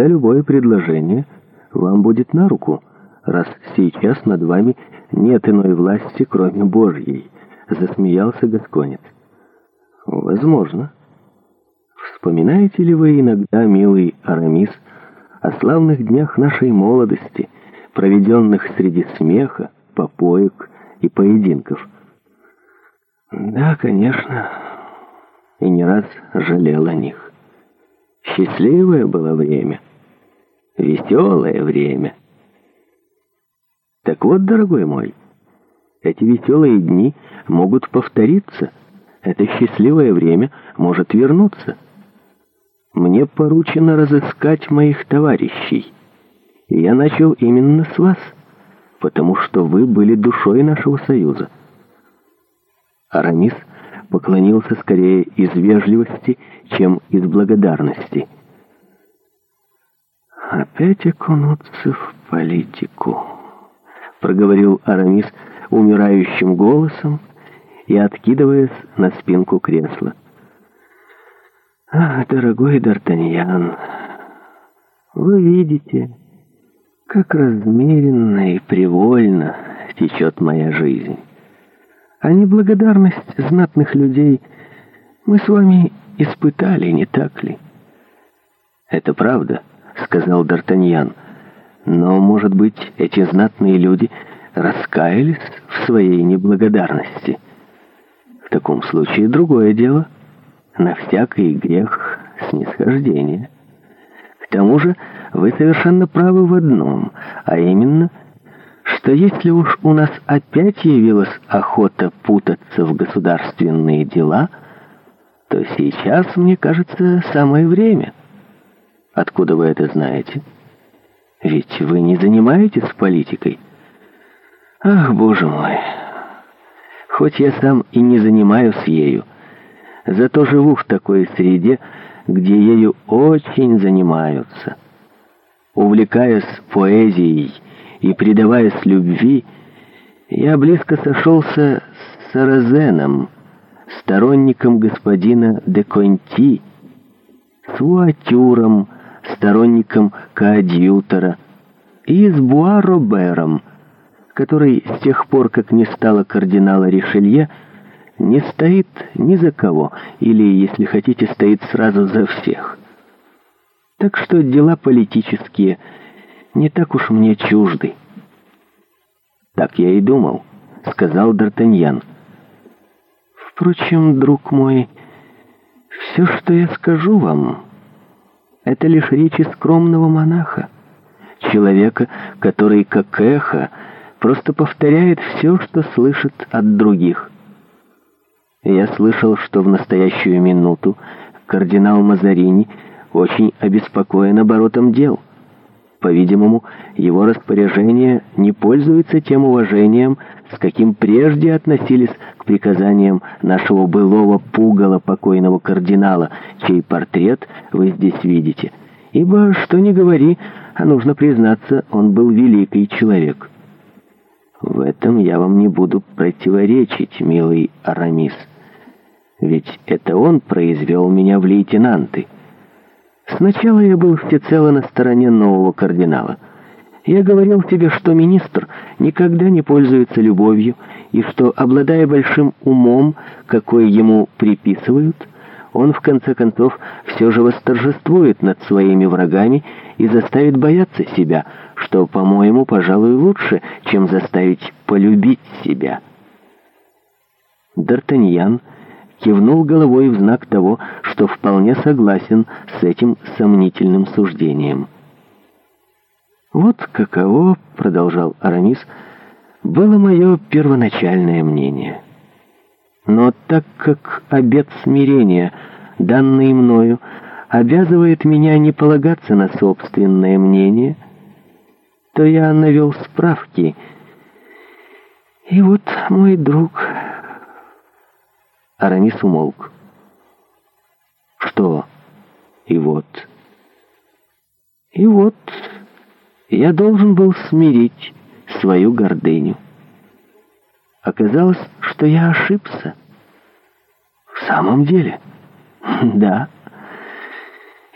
тогда любое предложение вам будет на руку, раз сейчас над вами нет иной власти, кроме Божьей», — засмеялся Гасконец. «Возможно. Вспоминаете ли вы иногда, милый Арамис, о славных днях нашей молодости, проведенных среди смеха, попоек и поединков?» «Да, конечно». И не раз жалел о них. Счастливое было время — Веселое время. Так вот, дорогой мой, эти веселые дни могут повториться. Это счастливое время может вернуться. Мне поручено разыскать моих товарищей. И я начал именно с вас, потому что вы были душой нашего союза. Арамис поклонился скорее из вежливости, чем из благодарности — «Опять окунуться в политику», — проговорил Арамис умирающим голосом и откидываясь на спинку кресла. «Ах, дорогой Д'Артаньян, вы видите, как размеренно и привольно течет моя жизнь. А неблагодарность знатных людей мы с вами испытали, не так ли? Это правда». — сказал Д'Артаньян. «Но, может быть, эти знатные люди раскаялись в своей неблагодарности?» «В таком случае другое дело. На всякий грех снисхождение. К тому же вы совершенно правы в одном, а именно, что если уж у нас опять явилась охота путаться в государственные дела, то сейчас, мне кажется, самое время». Откуда вы это знаете? Ведь вы не занимаетесь политикой. Ах, боже мой! Хоть я сам и не занимаюсь ею, зато живу в такой среде, где ею очень занимаются. Увлекаясь поэзией и предаваясь любви, я близко сошелся с Саразеном, сторонником господина де Конти, с Уатюром, сторонником коадьютора, и с Буаробером, который с тех пор, как не стало кардинала Ришелье, не стоит ни за кого, или, если хотите, стоит сразу за всех. Так что дела политические не так уж мне чужды. «Так я и думал», — сказал Д'Артаньян. «Впрочем, друг мой, все, что я скажу вам...» Это лишь речи скромного монаха, человека, который как эхо просто повторяет все, что слышит от других. Я слышал, что в настоящую минуту кардинал Мазарини очень обеспокоен оборотом дел — по-видимому, его распоряжение не пользуется тем уважением, с каким прежде относились к приказаниям нашего былого пугала покойного кардинала, чей портрет вы здесь видите. Ибо, что ни говори, а нужно признаться, он был великий человек. В этом я вам не буду противоречить, милый Арамис. Ведь это он произвел меня в лейтенанты». Сначала я был всецело на стороне нового кардинала. Я говорил тебе, что министр никогда не пользуется любовью, и что, обладая большим умом, какой ему приписывают, он, в конце концов, все же восторжествует над своими врагами и заставит бояться себя, что, по-моему, пожалуй, лучше, чем заставить полюбить себя. Д'Артаньян кивнул головой в знак того, что вполне согласен с этим сомнительным суждением. «Вот каково, — продолжал Арамис, — было мое первоначальное мнение. Но так как обет смирения, данный мною, обязывает меня не полагаться на собственное мнение, то я навел справки. И вот, мой друг, Арамис умолк. «Что? И вот?» «И вот я должен был смирить свою гордыню. Оказалось, что я ошибся». «В самом деле?» «Да».